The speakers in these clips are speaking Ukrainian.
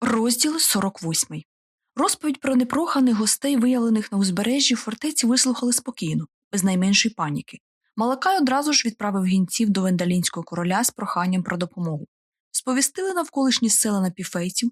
Розділ 48. Розповідь про непроханих гостей, виявлених на узбережжі фортеці, вислухали спокійно, без найменшої паніки. Малакай одразу ж відправив гінців до вендалінського короля з проханням про допомогу. Сповістили навколишні села напіфейців,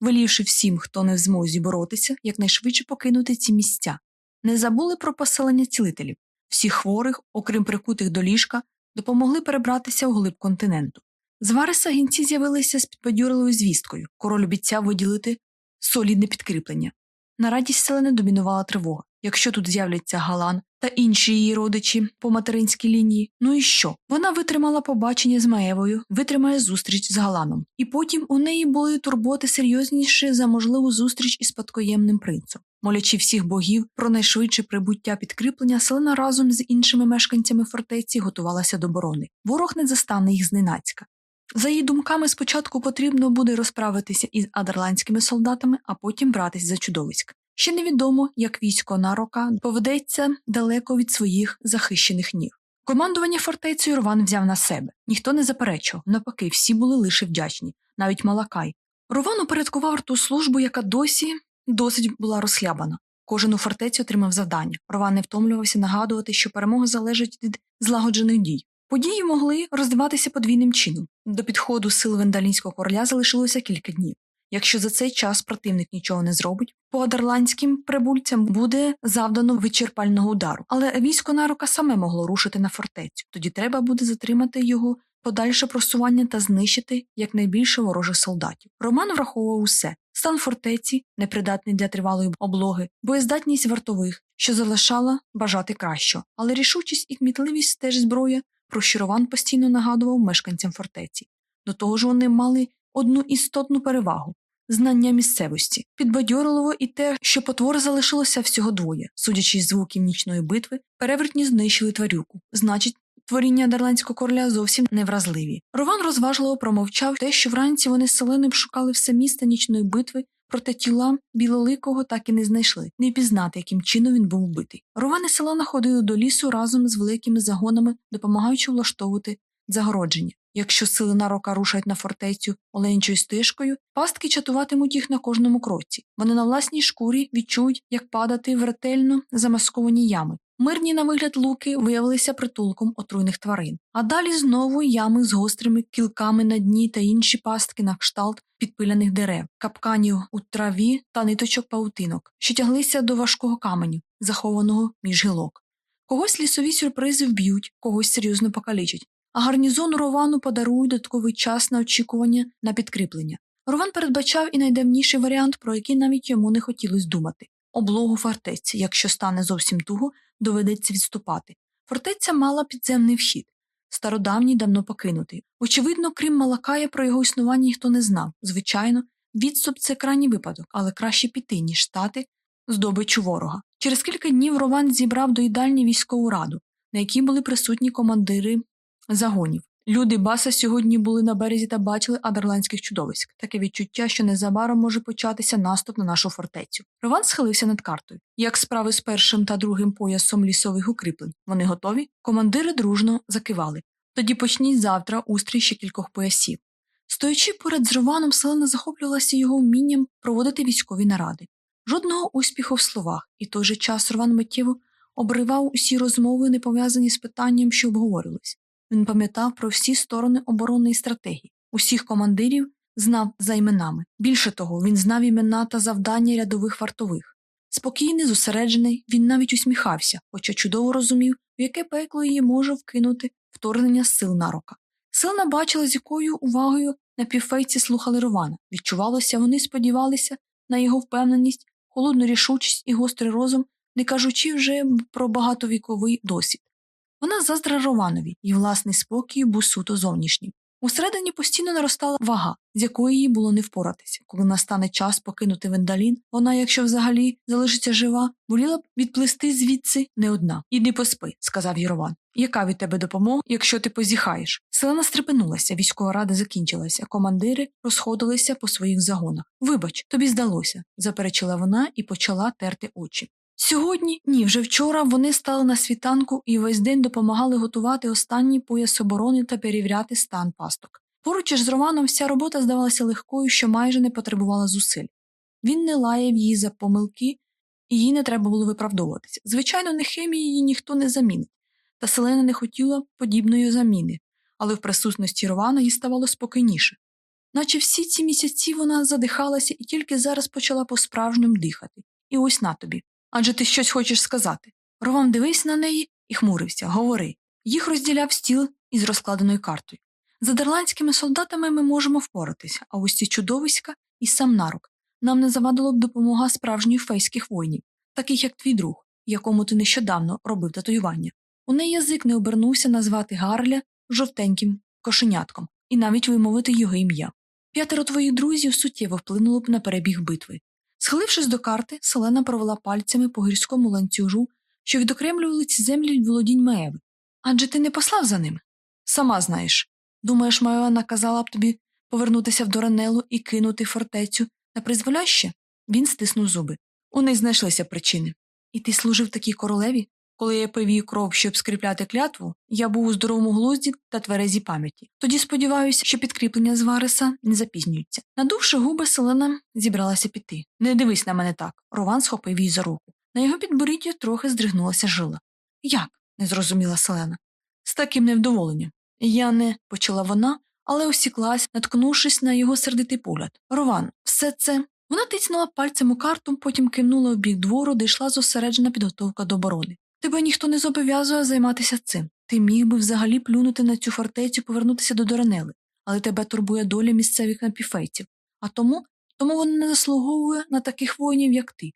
велівши всім, хто не в змозі боротися, якнайшвидше покинути ці місця. Не забули про поселення цілителів. Всіх хворих, окрім прикутих до ліжка, допомогли перебратися у глиб континенту. З Вариса гінці з'явилися з підбадьорливою звісткою. Король обіцяв виділити солідне підкріплення. На радість селени домінувала тривога. Якщо тут з'являться Галан та інші її родичі по материнській лінії, ну і що? Вона витримала побачення з Маєвою, витримає зустріч з Галаном, і потім у неї були турботи серйозніші за можливу зустріч із спадкоємним принцем. Молячи всіх богів про найшвидше прибуття підкріплення, селена разом з іншими мешканцями фортеці готувалася до борони. Ворог не застане їх зненацька. За її думками, спочатку потрібно буде розправитися із адерландськими солдатами, а потім братись за чудовиськ. Ще невідомо, як військо нарока поведеться далеко від своїх захищених ніг. Командування фортецею Рован взяв на себе. Ніхто не заперечував, навпаки, всі були лише вдячні, навіть Малакай. Рован упорядкував ту службу, яка досі досить була розхлябана. Кожен у фортеці отримав завдання. Рован не втомлювався нагадувати, що перемога залежить від злагоджених дій. Події могли роздаватися подвійним чином. До підходу сил вендалінського короля залишилося кілька днів. Якщо за цей час противник нічого не зробить, по адерландським прибульцям буде завдано вичерпального удару, але військо нарука саме могло рушити на фортецю. Тоді треба буде затримати його подальше просування та знищити якнайбільше ворожих солдатів. Роман враховував усе стан фортеці, непридатний для тривалої облоги, боєздатність вартових, що залишала бажати кращого, але рішучість і кмітливість теж зброя, про що Роман постійно нагадував мешканцям фортеці. До того ж, вони мали одну істотну перевагу знання місцевості, підбадьорливо і те, що потвор залишилося всього двоє, судячи з звуків нічної битви, перевертні знищили тварюку. Значить, творіння Дарландського короля зовсім невразливі. Рован розважливо промовчав те, що вранці вони з селеним шукали все місце нічної битви. Проте тіла білоликого так і не знайшли, не пізнати, яким чином він був убитий. Ровани села находили до лісу разом з великими загонами, допомагаючи влаштовувати загородження. Якщо сили нарока рушать на фортецю оленчою стежкою, пастки чатуватимуть їх на кожному кроці. Вони на власній шкурі відчують, як падати в ретельно замасковані ями. Мирні на вигляд луки виявилися притулком отруйних тварин, а далі знову ями з гострими кілками на дні та інші пастки на кшталт підпиляних дерев, капканів у траві та ниточок паутинок, що тяглися до важкого каменю, захованого між гілок. Когось лісові сюрпризи вб'ють, когось серйозно покалічать, а гарнізону Ровану подарують додатковий час на очікування на підкріплення. Рован передбачав і найдавніший варіант, про який навіть йому не хотілося думати облогу фортеці, якщо стане зовсім туго, доведеться відступати. Фортеця мала підземний вхід, стародавній давно покинутий. Очевидно, крім Малакая, про його існування ніхто не знав. Звичайно, відступ це крайній випадок, але краще піти, ніж стати здобичу ворога. Через кілька днів Рован зібрав до їдальні військову раду, на якій були присутні командири загонів. Люди Баса сьогодні були на березі та бачили адерландських чудовиськ. Таке відчуття, що незабаром може початися наступ на нашу фортецю. Рован схилився над картою. Як справи з першим та другим поясом лісових укріплень? Вони готові? Командири дружно закивали. Тоді почніть завтра устрій ще кількох поясів. Стоячи поряд з Рованом, селена захоплювалася його вмінням проводити військові наради. Жодного успіху в словах, і той же час Рован миттєво обривав усі розмови, не пов'язані з питанням, що обговорювались. Він пам'ятав про всі сторони оборонної стратегії, усіх командирів знав за іменами. Більше того, він знав імена та завдання рядових вартових. Спокійний, зосереджений, він навіть усміхався, хоча чудово розумів, в яке пекло її може вкинути вторгнення сил нарока. Силна бачила, з якою увагою напівфейці слухали Рована. Відчувалося, вони сподівалися на його впевненість, холодну рішучість і гострий розум, не кажучи вже про багатовіковий досвід. Вона заздра Рованові, і власний спокій був суто зовнішнім. Усередині постійно наростала вага, з якої їй було не впоратися. Коли настане час покинути вендалін, вона, якщо взагалі залишиться жива, воліла б відплисти звідси не одна. Іди поспи, сказав Єрован. Яка від тебе допомога, якщо ти позіхаєш? Селена стрепенулася, військова рада закінчилася, командири розходилися по своїх загонах. Вибач, тобі здалося, заперечила вона і почала терти очі. Сьогодні, ні, вже вчора вони стали на світанку і весь день допомагали готувати останній пояс оборони та перевіряти стан пасток. Поруч із Романом вся робота здавалася легкою, що майже не потребувала зусиль. Він не лаяв її за помилки, і їй не треба було виправдовуватися. Звичайно, не хемії її ніхто не замінить, та Селена не хотіла подібної заміни, але в присутності Романа їй ставало спокійніше. Наче всі ці місяці вона задихалася і тільки зараз почала по-справжньому дихати. І ось на тобі. Адже ти щось хочеш сказати. Роман дивився на неї і хмурився. Говори. Їх розділяв стіл із розкладеною картою. З адерландськими солдатами ми можемо впоратися, а ось ці чудовиська і сам нарук. Нам не завадило б допомога справжніх фейських воїнів, таких як твій друг, якому ти нещодавно робив татуювання. У неї язик не обернувся назвати Гарля жовтеньким кошенятком і навіть вимовити його ім'я. П'ятеро твоїх друзів суттєво вплинуло б на перебіг битви. Схилившись до карти, Селена провела пальцями по гірському ланцюжу, що відокремлювали ці землі володінь Маеви. Адже ти не послав за ним? Сама знаєш. Думаєш, Маева наказала б тобі повернутися в Доранелу і кинути фортецю на призволяще? Він стиснув зуби. У них знайшлися причини. І ти служив такій королеві? Коли я пив її кров, щоб скріпляти клятву, я був у здоровому глузді та тверезій пам'яті. Тоді сподіваюся, що підкріплення з Вареса не запізнюються. Надувши губи, Селена зібралася піти. Не дивись на мене так. Рован схопив її за руку. На його підборідді трохи здригнулася жила. Як? не зрозуміла Селена. З таким невдоволенням. Я не почала вона, але осіклась, наткнувшись на його сердитий погляд. Рован, все це. Вона тицнула пальцем у карту, потім кивнула в бік двору, де йшла зосереджена підготовка до оборони. Тебе ніхто не зобов'язує займатися цим. Ти міг би взагалі плюнути на цю фортецю і повернутися до Доранели, але тебе турбує доля місцевих напіфейців, а тому тому вона не заслуговує на таких воїнів, як ти.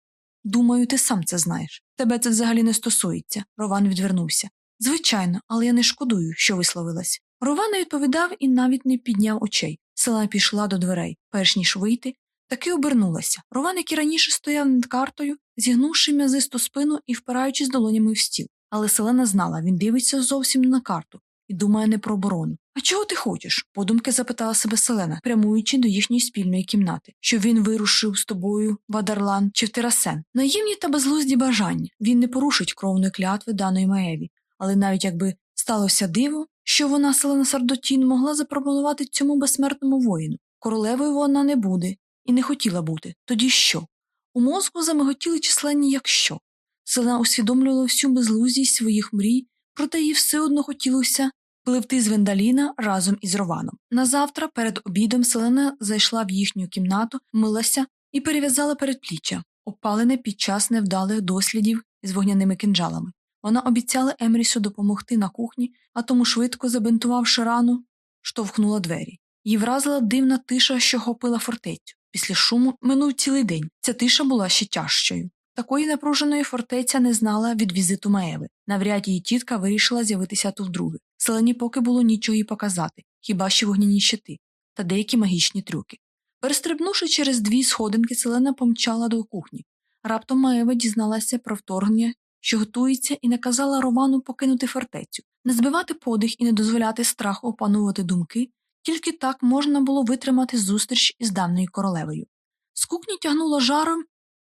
Думаю, ти сам це знаєш. Тебе це взагалі не стосується. Рован відвернувся. Звичайно, але я не шкодую, що висловилась. Рован не відповідав і навіть не підняв очей. Села пішла до дверей, перш ніж вийти, таки обернулася. Рован, який раніше стояв над картою, зігнувши м'язисту спину і впираючись долонями в стіл. Але Селена знала, він дивиться зовсім не на карту і думає не про оборону. А чого ти хочеш? подумки запитала себе Селена, прямуючи до їхньої спільної кімнати, щоб він вирушив з тобою в Адарлан чи в Терасен. Наївні та безглузді бажання він не порушить кровної клятви даної Маеві, але навіть якби сталося диво, що вона Селена Сардотін могла запропонувати цьому безсмертному воїну. Королевою вона не буде і не хотіла бути. Тоді що? У мозку замиготіли численні якщо. Селена усвідомлювала всю безлузість своїх мрій, проте їй все одно хотілося пливти з Вендаліна разом із Рованом. Назавтра, перед обідом, Селена зайшла в їхню кімнату, милася і перев'язала передпліччя, опалене під час невдалих дослідів з вогняними кинджалами. Вона обіцяла Емрісу допомогти на кухні, а тому, швидко забинтувавши рану, штовхнула двері. Її вразила дивна тиша, що хопила фортецю. Після шуму минув цілий день. Ця тиша була ще тяжчою. Такої напруженої фортеця не знала від візиту Маеви. Навряд її тітка вирішила з'явитися тут вдруге. Селені поки було нічого їй показати, хіба що вогняні щити та деякі магічні трюки. Перестрибнувши через дві сходинки, селена помчала до кухні. Раптом Маева дізналася про вторгнення, що готується, і наказала Роману покинути фортецю, не збивати подих і не дозволяти страху опанувати думки, тільки так можна було витримати зустріч із давньою королевою. З кухні тягнуло жаром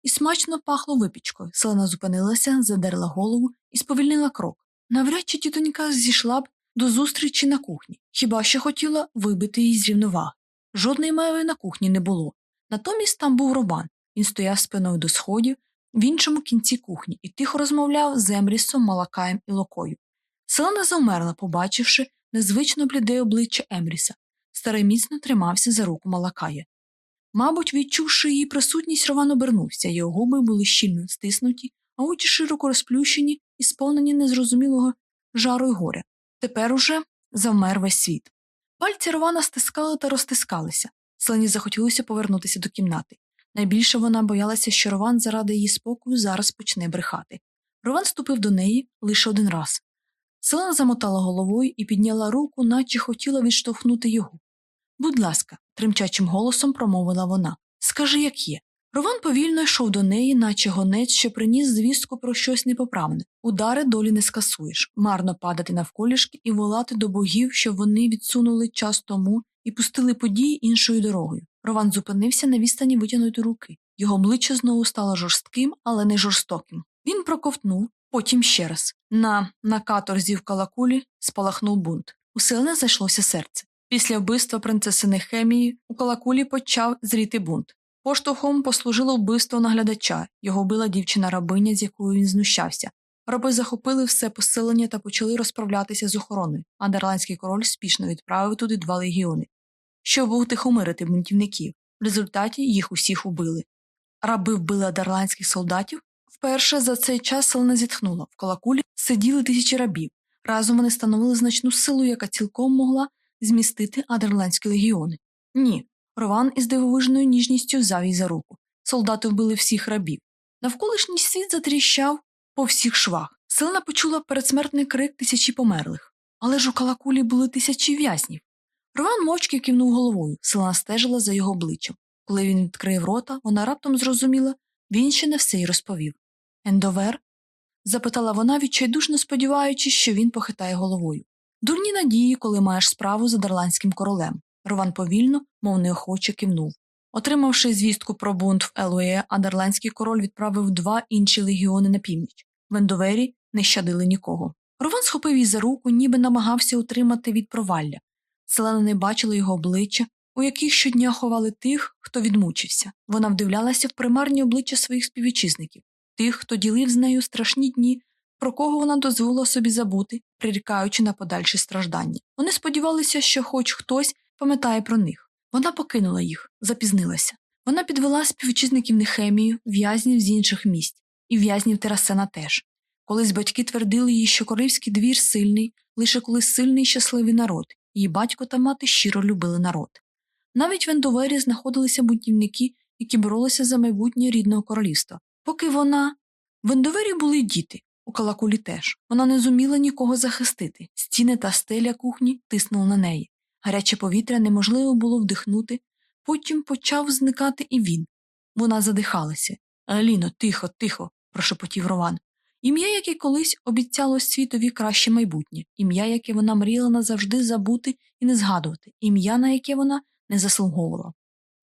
і смачно пахло випічкою. Селена зупинилася, задерла голову і сповільнила крок. Навряд чи тітонька зійшла б до зустрічі на кухні, хіба що хотіла вибити її з рівноваги. Жодної меви на кухні не було. Натомість там був робан. Він стояв спиною до сходів в іншому кінці кухні і тихо розмовляв з Емрісом, Малакаєм і Локою. Селена завмерла, побачивши незвично бліде обличчя Емріса. Старий міцно тримався за руку Малакая. Мабуть, відчувши її присутність, Рован обернувся, його губи були щільно стиснуті, а очі широко розплющені і сповнені незрозумілого жару й горя. Тепер уже завмер весь світ. Пальці Рована стискали та розтискалися. Селені захотілося повернутися до кімнати. Найбільше вона боялася, що Рован заради її спокою зараз почне брехати. Рован ступив до неї лише один раз. Селена замотала головою і підняла руку, наче хотіла відштовхнути його. Будь ласка, тремчачим голосом промовила вона. Скажи, як є. Рован повільно йшов до неї, наче гонець, що приніс звістку про щось непоправне. Удари долі не скасуєш, марно падати навколішки і волати до богів, щоб вони відсунули час тому і пустили події іншою дорогою. Рован зупинився на відстані витягнутої руки. Його обличчя знову стало жорстким, але не жорстоким. Він проковтнув, потім ще раз. На на каторзі в калакулі спалахнув бунт. У зайшлося серце. Після вбивства принцеси Нехемії у Калакулі почав зріти бунт. Поштовхом послужило вбивство наглядача, його била дівчина рабиня, з якою він знущався. Раби захопили все поселення та почали розправлятися з охороною, а Дарландський король спішно відправив туди два легіони, щоб утихомирити бунтівників. В результаті їх усіх убили. Раби вбили адерландських солдатів. Вперше за цей час селена зітхнула. В колакулі сиділи тисячі рабів. Разом вони становили значну силу, яка цілком могла змістити адерландські легіони. Ні, Рован із дивовижною ніжністю її за руку. Солдати вбили всіх рабів. Навколишній світ затріщав по всіх швах. Селена почула передсмертний крик тисячі померлих. Але ж у калакулі були тисячі в'язнів. Рован мовчки кивнув головою, селена стежила за його обличчям. Коли він відкрив рота, вона раптом зрозуміла, він ще не все й розповів. Ендовер? запитала вона, відчайдушно сподіваючись, що він похитає головою. Дурні надії, коли маєш справу з адерландським королем. Рован повільно, мов неохоче кивнув. Отримавши звістку про бунт в Елує, адерландський король відправив два інші легіони на північ. В Ендовері не щадили нікого. Рован схопив її за руку, ніби намагався утримати від провалля. Селена не бачила його обличчя, у яких щодня ховали тих, хто відмучився. Вона вдивлялася в примарні обличчя своїх співвітчизників, тих, хто ділив з нею страшні дні, про кого вона дозволила собі забути, прирікаючи на подальші страждання. Вони сподівалися, що хоч хтось пам'ятає про них. Вона покинула їх, запізнилася. Вона підвела співвітчизників Нехемію, в'язнів з інших місць, і в'язнів Терасена теж. Колись батьки твердили їй, що королівський двір сильний, лише коли сильний і щасливий народ, її батько та мати щиро любили народ. Навіть в Ендовері знаходилися бунтівники, які боролися за майбутнє рідного королівства. Поки вона. В Ендовері були діти, у калакулі теж. Вона не зуміла нікого захистити. Стіни та стеля кухні тиснули на неї. Гаряче повітря неможливо було вдихнути, потім почав зникати і він. Вона задихалася. Аліно, тихо, тихо, прошепотів Рован. Ім'я, яке колись обіцяло світові краще майбутнє, ім'я, яке вона мріяла назавжди забути і не згадувати, ім'я, на яке вона не заслуговувала.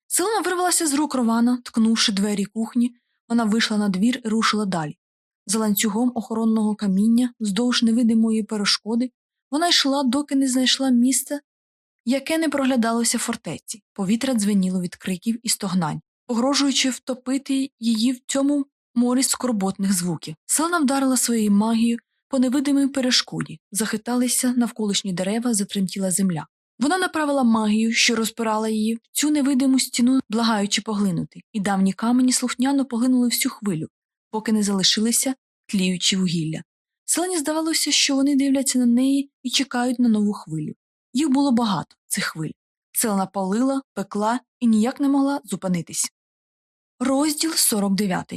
Селена вирвалася з рук Рована, ткнувши двері кухні, вона вийшла на двір і рушила далі. За ланцюгом охоронного каміння, вздовж невидимої перешкоди, вона йшла, доки не знайшла місце, яке не проглядалося фортеці. Повітря дзвеніло від криків і стогнань, погрожуючи втопити її в цьому морі скорботних звуків. Селена вдарила своєю магією по невидимій перешкоді, захиталися навколишні дерева, затремтіла земля. Вона направила магію, що розпирала її, в цю невидиму стіну, благаючи поглинути, і давні камені слухняно поглинули всю хвилю, поки не залишилися тліючі вугілля. Селені здавалося, що вони дивляться на неї і чекають на нову хвилю. Їх було багато, цих хвиль. Селена палила, пекла і ніяк не могла зупинитись. Розділ 49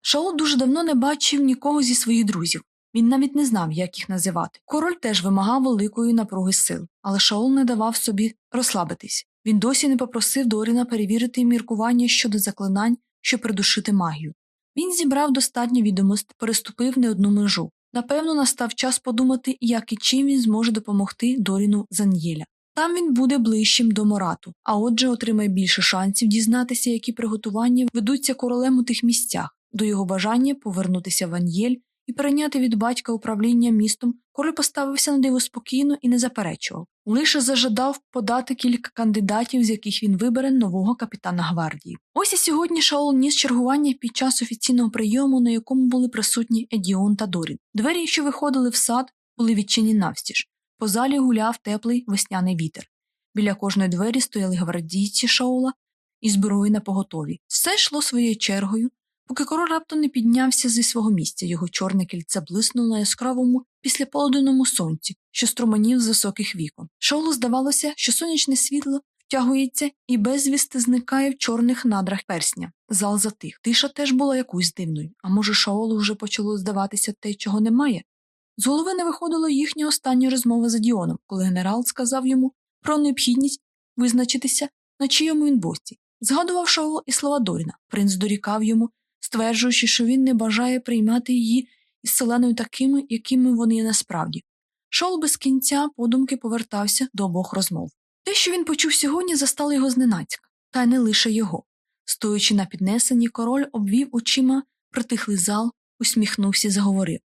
Шаол дуже давно не бачив нікого зі своїх друзів. Він навіть не знав, як їх називати. Король теж вимагав великої напруги сил, але Шаол не давав собі розслабитись. Він досі не попросив Доріна перевірити міркування щодо заклинань, щоб придушити магію. Він зібрав достатньо відомостей, переступив не одну межу. Напевно, настав час подумати, як і чим він зможе допомогти Доріну Заньєля. Там він буде ближчим до Морату, а отже, отримає більше шансів дізнатися, які приготування ведуться королем у тих місцях, до його бажання повернутися в Ан'єль і перейняти від батька управління містом, король поставився на диво спокійно і не заперечував. Лише зажадав подати кілька кандидатів, з яких він вибере нового капітана гвардії. Ось і сьогодні Шаол ніс чергування під час офіційного прийому, на якому були присутні Едіон та Дорін. Двері, що виходили в сад, були відчинені навстіж. По залі гуляв теплий весняний вітер. Біля кожної двері стояли гвардійці Шаола і зброї на поготові. Все йшло своєю чергою, Поки король раптом не піднявся зі свого місця, його чорне кільце блиснуло на яскравому післяполуденному сонці, що струменів з високих вікон. Шоулу здавалося, що сонячне світло втягується і безвісти зникає в чорних надрах персня. Зал затих. Тиша теж була якусь дивною, а може, Шаолу вже почало здаватися те, чого немає. З голови не виходила їхня остання розмова з Діоном, коли генерал сказав йому про необхідність визначитися, на чийому він боці. Згадував Шаол і слова Доріна. Принц дорікав йому, стверджуючи, що він не бажає приймати її із селеною такими, якими вони є насправді. Шол без кінця подумки повертався до обох розмов. Те, що він почув сьогодні, застало його зненацька, та й не лише його. Стоючи на піднесенні, король обвів очима притихлий зал, усміхнувся і заговорив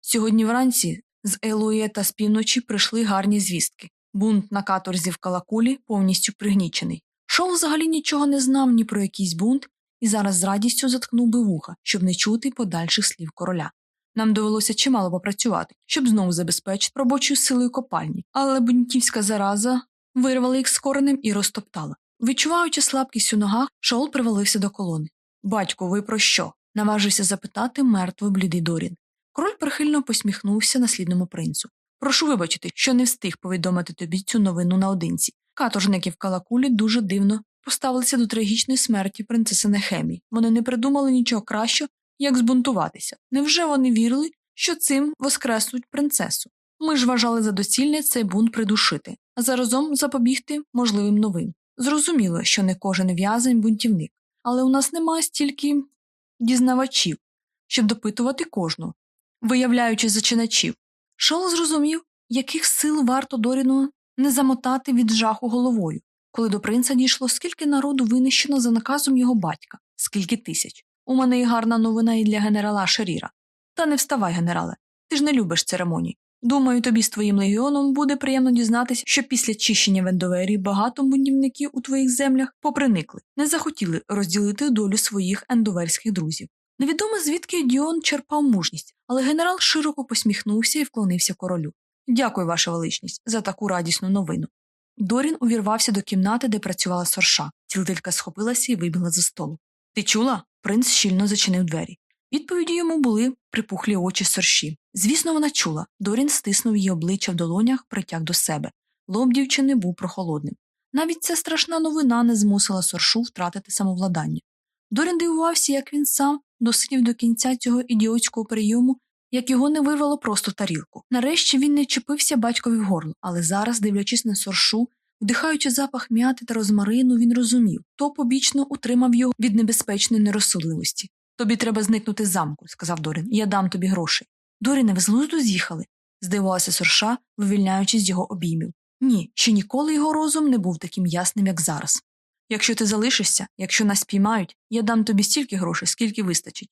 Сьогодні вранці з Елує та з півночі прийшли гарні звістки. Бунт на каторзі в Калакулі повністю пригнічений. Шоу взагалі нічого не знав ні про якийсь бунт і зараз з радістю заткнув би вуха, щоб не чути подальших слів короля. Нам довелося чимало попрацювати, щоб знову забезпечити робочою силою копальні, але бунтівська зараза вирвала їх з коренем і розтоптала. Відчуваючи слабкість у ногах, Шаол привалився до колони. Батько, ви про що? наважився запитати мертвий блідий Дорін. Король прихильно посміхнувся наслідному принцу. Прошу вибачити, що не встиг повідомити тобі цю новину наодинці. Каторжники Калакулі дуже дивно поставилися до трагічної смерті принцеси Нехемі. Вони не придумали нічого кращого, як збунтуватися. Невже вони вірили, що цим воскреснуть принцесу? Ми ж вважали за доцільне цей бунт придушити, а заразом запобігти можливим новим. Зрозуміло, що не кожен в'язень бунтівник, але у нас немає стільки дізнавачів, щоб допитувати кожного, виявляючи зачиначів. Шол зрозумів, яких сил варто Доріну не замотати від жаху головою, коли до принца дійшло, скільки народу винищено за наказом його батька, скільки тисяч. У мене є гарна новина і для генерала Шаріра. Та не вставай, генерале, ти ж не любиш церемоній. Думаю, тобі з твоїм легіоном буде приємно дізнатися, що після чищення вендовері багато будівників у твоїх землях поприникли, не захотіли розділити долю своїх ендоверських друзів. Невідомо звідки Діон черпав мужність, але генерал широко посміхнувся і вклонився королю. Дякую, ваша величність, за таку радісну новину. Дорін увірвався до кімнати, де працювала сорша. Цілителька схопилася і вибігла за столу. Ти чула? Принц щільно зачинив двері. Відповіді йому були припухлі очі сорші. Звісно, вона чула. Дорін стиснув її обличчя в долонях, притяг до себе. Лоб дівчини був прохолодним. Навіть ця страшна новина не змусила соршу втратити самовладання. Дорін дивувався, як він сам досидів до кінця цього ідіотського прийому, як його не вирвало просто тарілку. Нарешті він не чепився батькові в горло, але зараз, дивлячись на соршу, вдихаючи запах м'яти та розмарину, він розумів, то побічно утримав його від небезпечної нерозсудливості. Тобі треба зникнути з замку, сказав Дорін, я дам тобі гроші. Доріне, ви з глузду з'їхали? здивувався сорша, вивільняючись з його обіймів. Ні, ще ніколи його розум не був таким ясним, як зараз. Якщо ти залишишся, якщо нас піймають, я дам тобі стільки грошей, скільки вистачить.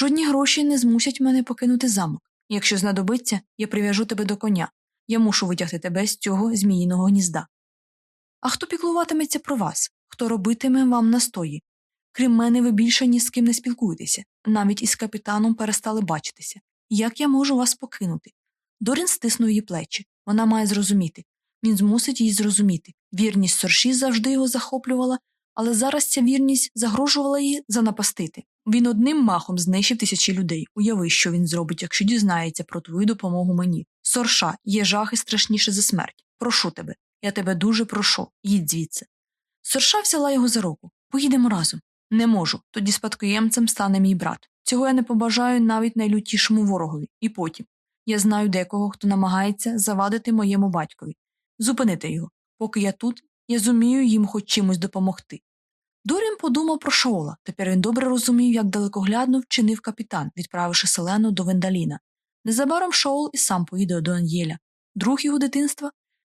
Жодні гроші не змусять мене покинути замок. Якщо знадобиться, я прив'яжу тебе до коня. Я мушу витягти тебе з цього зміїного гнізда. А хто піклуватиметься про вас? Хто робитиме вам настої? Крім мене, ви більше ні з ким не спілкуєтеся, навіть із капітаном перестали бачитися. Як я можу вас покинути? Дорін стиснув її плечі. Вона має зрозуміти. Він змусить її зрозуміти. Вірність сорші завжди його захоплювала, але зараз ця вірність загрожувала їй занапастити. Він одним махом знищив тисячі людей. Уяви, що він зробить, якщо дізнається про твою допомогу мені. Сорша, є жахи страшніше за смерть. Прошу тебе. Я тебе дуже прошу. Їдь звідси. Сорша взяла його за руку. Поїдемо разом. Не можу. Тоді спадкоємцем стане мій брат. Цього я не побажаю навіть найлютішому ворогові. І потім. Я знаю декого, хто намагається завадити моєму батькові. Зупинити його. Поки я тут, я зумію їм хоч чимось допомогти. Дорін подумав про Шаола. Тепер він добре розумів, як далекоглядно вчинив капітан, відправивши селену до Вендаліна. Незабаром Шаол і сам поїде до Ан'єля. Друг його дитинства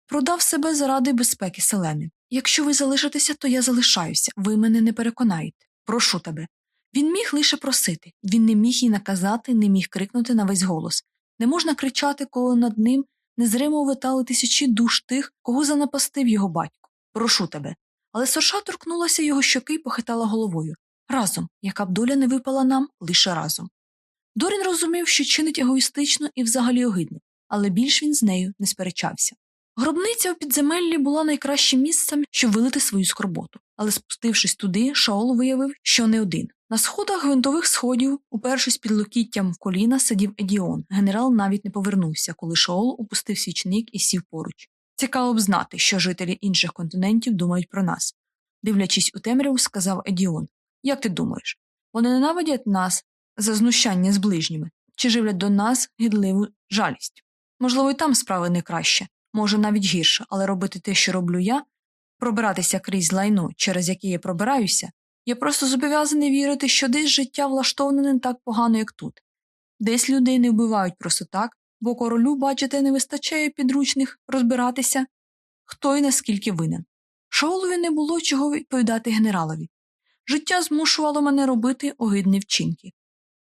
продав себе заради безпеки селени. Якщо ви залишитеся, то я залишаюся, ви мене не переконаєте. Прошу тебе. Він міг лише просити, він не міг їй наказати, не міг крикнути на весь голос. Не можна кричати, коли над ним незримо витали тисячі душ тих, кого занапастив його батько. Прошу тебе. Але сорша торкнулася його щоки й похитала головою. Разом, яка б доля не випала нам, лише разом. Дорін розумів, що чинить егоїстично і взагалі огидно, але більш він з нею не сперечався. Гробниця у підземеллі була найкращим місцем, щоб вилити свою скорботу, але спустившись туди, Шаол виявив, що не один. На сходах гвинтових сходів, упершись під локіттям в коліна, сидів Едіон. Генерал навіть не повернувся, коли Шаол упустив свічник і сів поруч. Цікаво б знати, що жителі інших континентів думають про нас. Дивлячись у темряву, сказав Едіон. Як ти думаєш? Вони ненавидять нас за знущання з ближніми чи живлять до нас гідливу жалість? Можливо, і там справи не краще, може навіть гірше, але робити те, що роблю я, пробиратися крізь лайно, через яке я пробираюся, я просто зобов'язаний вірити, що десь життя влаштоване не так погано, як тут. Десь людей не вбивають просто так, бо королю, бачите, не вистачає підручних розбиратися, хто і наскільки винен. Шаолові не було чого відповідати генералові. Життя змушувало мене робити огидні вчинки,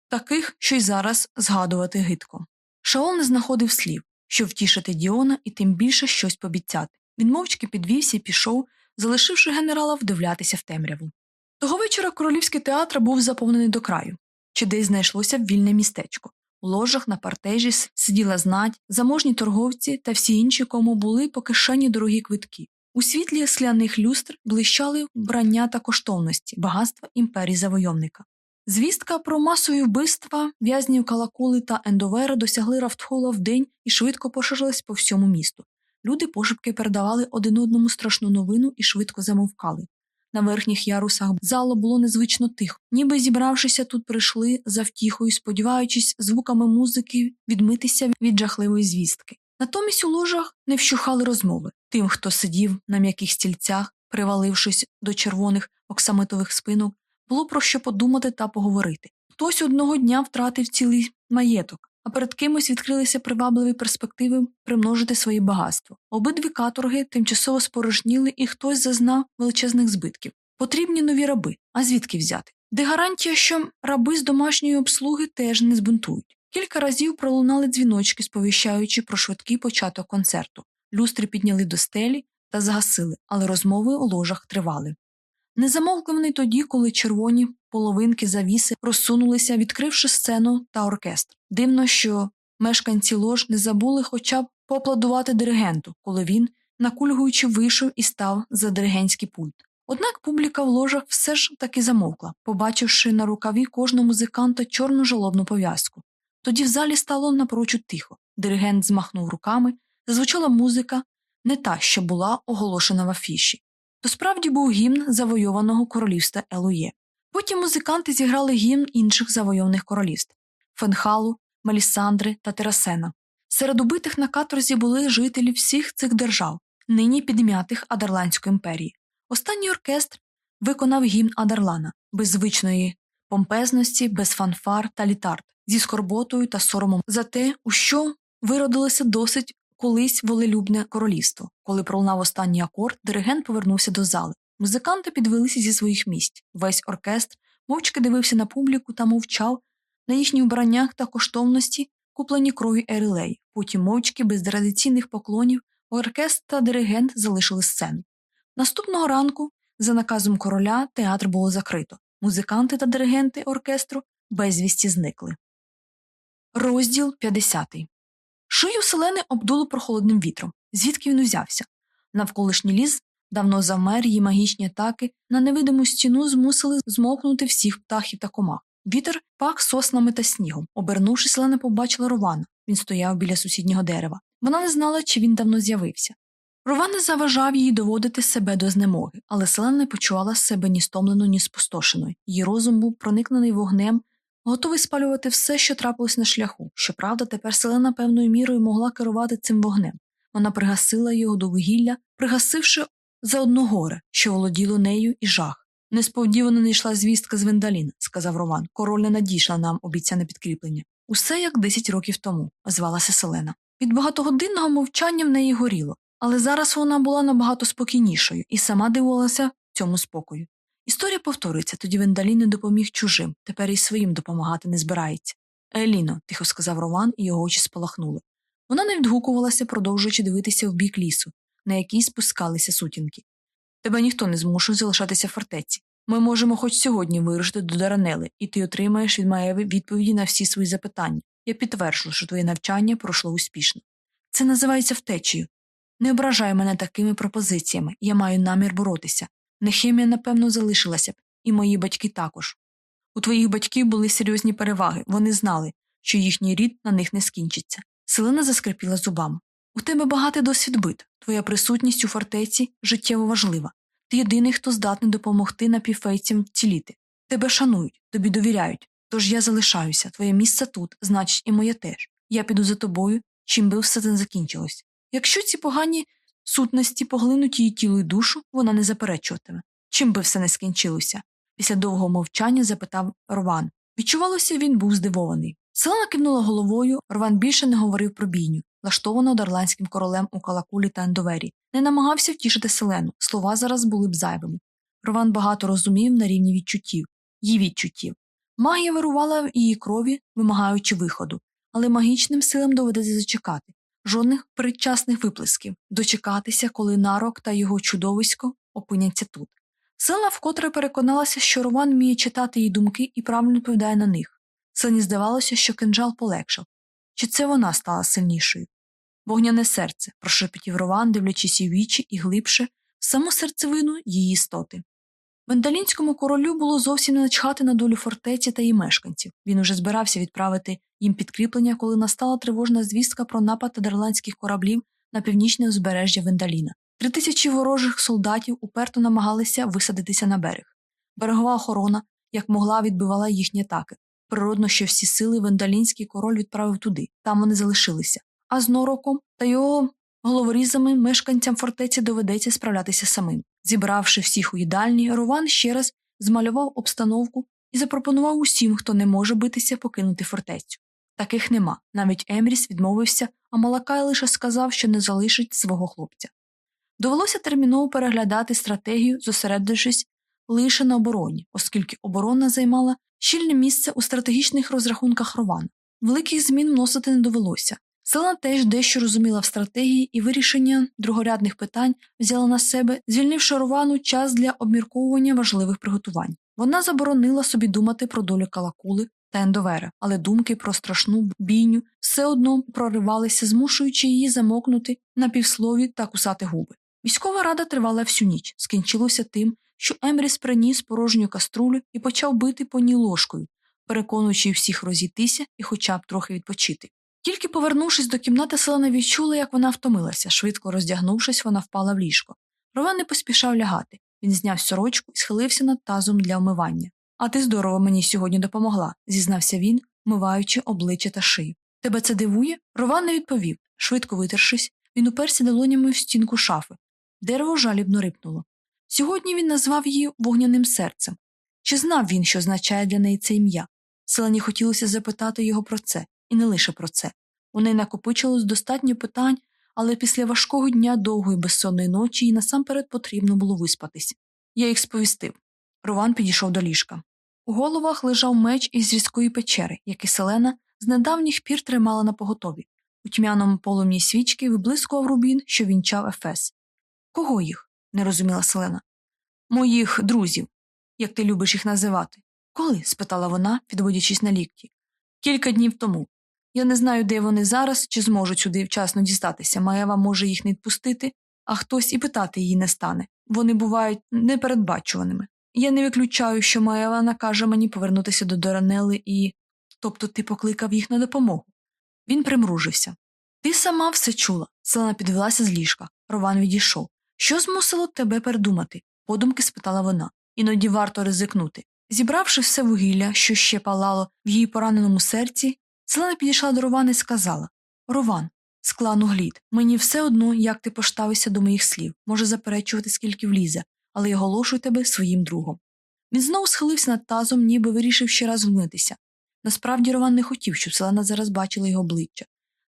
таких, що й зараз згадувати гидко. Шаол не знаходив слів. щоб втішити Діона і тим більше щось пообіцяти. Він мовчки підвівся і пішов, залишивши генерала вдивлятися в темряву. Того вечора королівський театр був заповнений до краю, чи десь знайшлося вільне містечко. У ложах на партежі сиділа знать, заможні торговці та всі інші, кому були по кишені дорогі квитки. У світлі скляних люстр блищали вбрання та коштовності, багатства імперії завойовника. Звістка про масові вбивства в'язнів Калакули та Ендовера досягли Рафтхола в день і швидко поширились по всьому місту. Люди пошепки передавали один одному страшну новину і швидко замовкали. На верхніх ярусах залу було незвично тихо, ніби зібравшися тут прийшли за втіхою, сподіваючись звуками музики відмитися від жахливої звістки. Натомість у ложах не вщухали розмови тим, хто сидів на м'яких стільцях, привалившись до червоних оксамитових спинок, було про що подумати та поговорити. Хтось одного дня втратив цілий маєток, а перед кимось відкрилися привабливі перспективи примножити своє багатство. Обидві каторги тимчасово спорожніли, і хтось зазнав величезних збитків. Потрібні нові раби, а звідки взяти? Де гарантія, що раби з домашньої обслуги теж не збунтують. Кілька разів пролунали дзвіночки, сповіщаючи про швидкий початок концерту. Люстри підняли до стелі та згасили, але розмови у ложах тривали. Не замовкли вони тоді, коли червоні половинки завіси розсунулися, відкривши сцену та оркестр. Дивно, що мешканці лож не забули хоча б поаплодувати диригенту, коли він, накульгуючи, вийшов і став за диригентський пульт. Однак публіка в ложах все ж таки замовкла, побачивши на рукаві кожного музиканта чорну жалобну пов'язку. Тоді в залі стало напрочуд тихо. Диригент змахнув руками, зазвучала музика, не та, що була оголошена в афіші. То справді був гімн завойованого королівства Елує. Потім музиканти зіграли гімн інших завойованих королівств Фенхалу, Мелісандри та Терасена. Серед убитих на каторзі були жителі всіх цих держав, нині підм'ятих Адерландської імперії. Останній оркестр виконав гімн Адерлана без звичної помпезності, без фанфар та літард, зі скорботою та соромом за те, у що виродилося досить колись волелюбне королівство. Коли пролунав останній акорд, диригент повернувся до зали. Музиканти підвелися зі своїх місць. Весь оркестр мовчки дивився на публіку та мовчав на їхніх вбраннях та коштовності, куплені кров'ю Ерилей. Потім мовчки, без традиційних поклонів, оркестр та диригент залишили сцену. Наступного ранку, за наказом короля, театр було закрито. Музиканти та диригенти оркестру безвісті зникли. Розділ 50 Шию селени обдуло прохолодним вітром. Звідки він узявся? Навколишній ліс давно замер її магічні атаки, на невидиму стіну змусили змовкнути всіх птахів та комах. Вітер пах соснами та снігом. Обернувшись, селена побачила Рована. Він стояв біля сусіднього дерева. Вона не знала, чи він давно з'явився. Рован не заважав їй доводити себе до знемоги, але селена не почувала себе ні стомленою, ні спустошеною. Її розум був проникнений вогнем, готовий спалювати все, що трапилось на шляху. Щоправда, тепер селена певною мірою могла керувати цим вогнем. Вона пригасила його до вугілля, пригасивши заодно горе, що володіло нею і жах. Несподівано не йшла звістка з Вендаліна, сказав Рован. Король не надійшла нам обіцяне підкріплення. Усе як десять років тому, озвалася Селена. Від багатогодинного мовчання в неї горіло, але зараз вона була набагато спокійнішою і сама дивувалася цьому спокою. Історія повторюється, тоді Вендалін не допоміг чужим, тепер і своїм допомагати не збирається. Еліно, тихо сказав Роман, і його очі спалахнули. Вона не відгукувалася, продовжуючи дивитися в бік лісу, на який спускалися сутінки. Тебе ніхто не змушує залишатися в фортеці. Ми можемо хоч сьогодні вирушити до Даранели, і ти отримаєш від Маєви відповіді на всі свої запитання. Я підтверджую, що твоє навчання пройшло успішно. Це називається втечею. Не ображай мене такими пропозиціями, я маю намір боротися. Нехемія, напевно, залишилася б, і мої батьки також. У твоїх батьків були серйозні переваги, вони знали, що їхній рід на них не скінчиться. Селена заскрипіла зубами. У тебе багатий досвід бит, твоя присутність у фортеці життєво важлива. Ти єдиний, хто здатний допомогти напівфейцям вціліти. Тебе шанують, тобі довіряють. Тож я залишаюся, твоє місце тут, значить, і моє теж. Я піду за тобою, чим би все це закінчилось. Якщо ці погані сутності поглинуть її тіло і душу, вона не заперечуватиме. Чим би все не скінчилося? Після довгого мовчання запитав Рван. Відчувалося, він був здивований. Селена кивнула головою, Рван більше не говорив про бійню, влаштовану дарландським королем у Калакулі та Ендовері, не намагався втішити селену, слова зараз були б зайвими. Рован багато розумів на рівні відчуттів, її відчуттів. Магія вирувала в її крові, вимагаючи виходу, але магічним силам доведеться зачекати. Жодних передчасних виплесків, дочекатися, коли нарок та його чудовисько опиняться тут. Селена вкотре переконалася, що Роман вміє читати її думки і правильно відповідає на них. Селені здавалося, що кинджал полегшав. Чи це вона стала сильнішою? Вогняне серце, прошепотів Роман, дивлячись їй вічі і глибше, в саму серцевину її істоти. Вендалінському королю було зовсім не начхати на долю фортеці та її мешканців. Він уже збирався відправити їм підкріплення, коли настала тривожна звістка про напад тадерландських кораблів на північне узбережжя Вендаліна. Три тисячі ворожих солдатів уперто намагалися висадитися на берег. Берегова охорона, як могла, відбивала їхні атаки. Природно, що всі сили вендалінський король відправив туди, там вони залишилися. А з нороком та його головорізами мешканцям фортеці доведеться справлятися самим. Зібравши всіх у їдальні, Рован ще раз змалював обстановку і запропонував усім, хто не може битися, покинути фортецю. Таких нема. Навіть Емріс відмовився, а Малакай лише сказав, що не залишить свого хлопця. Довелося терміново переглядати стратегію, зосередившись лише на обороні, оскільки оборона займала щільне місце у стратегічних розрахунках Рована. Великих змін вносити не довелося. Селена теж дещо розуміла в стратегії і вирішення другорядних питань взяла на себе, звільнивши Ровану час для обмірковування важливих приготувань. Вона заборонила собі думати про долю калакули та ендовера, але думки про страшну бійню все одно проривалися, змушуючи її замокнути на півслові та кусати губи. Військова рада тривала всю ніч, скінчилося тим, що Емріс приніс порожню каструлю і почав бити по ній ложкою, переконуючи всіх розійтися і хоча б трохи відпочити. Тільки повернувшись до кімнати, Селена відчула, як вона втомилася. Швидко роздягнувшись, вона впала в ліжко. Рован не поспішав лягати. Він зняв сорочку і схилився над тазом для вмивання. А ти здорово мені сьогодні допомогла, зізнався він, вмиваючи обличчя та шию. Тебе це дивує? Рован не відповів. Швидко витершись, він уперся долонями в стінку шафи. Дерево жалібно рипнуло. Сьогодні він назвав її вогняним серцем. Чи знав він, що означає для неї це ім'я? Селені хотілося запитати його про це, і не лише про це. У неї накопичилось достатньо питань, але після важкого дня довгої безсонної ночі їй насамперед потрібно було виспатись. Я їх сповістив. Рован підійшов до ліжка. У головах лежав меч із різкої печери, який селена з недавніх пір тримала на поготові. У тьмяному полум'ї свічки виблискував рубін, що вінчав Ефес. Кого їх? не розуміла Селена. Моїх друзів, як ти любиш їх називати. Коли? спитала вона, підводячись на лікті. Кілька днів тому. Я не знаю, де вони зараз, чи зможуть сюди вчасно дістатися. Маєва може їх не відпустити, а хтось і питати її не стане. Вони бувають непередбачуваними. Я не виключаю, що Маєва накаже мені повернутися до Доранели і. Тобто ти покликав їх на допомогу. Він примружився. Ти сама все чула. Селена підвелася з ліжка. Рован відійшов. Що змусило тебе передумати? подумки спитала вона. Іноді варто ризикнути. Зібравши все вугілля, що ще палало в її пораненому серці, Селена підійшла до Рована і сказала Рован, з клану глід, мені все одно, як ти поставишся до моїх слів, може заперечувати, скільки влізе, але я оголошую тебе своїм другом. Він знову схилився над тазом, ніби вирішив ще раз вмитися. Насправді Рован не хотів, щоб Селена зараз бачила його обличчя.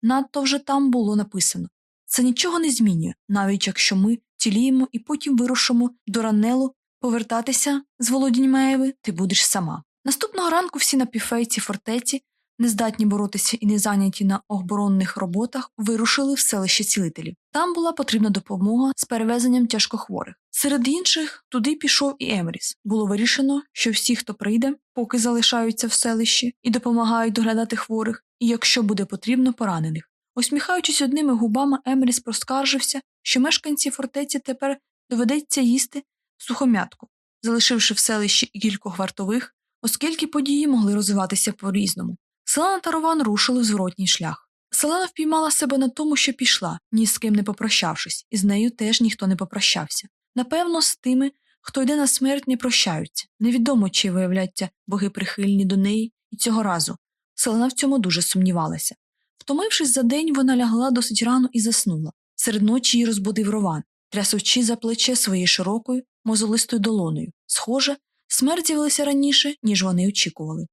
Надто вже там було написано це нічого не змінює, навіть якщо ми тіліємо і потім вирушимо до ранелу повертатися з володінь Маєви, ти будеш сама. Наступного ранку всі на піфейці фортеці, нездатні боротися і не зайняті на оборонних роботах, вирушили в селище цілителів. Там була потрібна допомога з перевезенням тяжкохворих. Серед інших туди пішов і Емріс. Було вирішено, що всі, хто прийде, поки залишаються в селищі і допомагають доглядати хворих, і якщо буде потрібно, поранених. Усміхаючись одними губами, Емріс проскаржився, що мешканці фортеці тепер доведеться їсти сухомятку, залишивши в селищі кількох вартових, оскільки події могли розвиватися по різному. Селена та Рован рушили в зворотній шлях. Селена впіймала себе на тому, що пішла, ні з ким не попрощавшись, і з нею теж ніхто не попрощався. Напевно, з тими, хто йде на смерть, не прощаються. Невідомо, чи виявляться боги прихильні до неї, і цього разу. Селена в цьому дуже сумнівалася. Втомившись за день, вона лягла досить рано і заснула. Серед ночі її розбудив Рован, трясучи за плече своєю широкою, мозолистою долоною. Схоже, смерть з'явилася раніше, ніж вони очікували.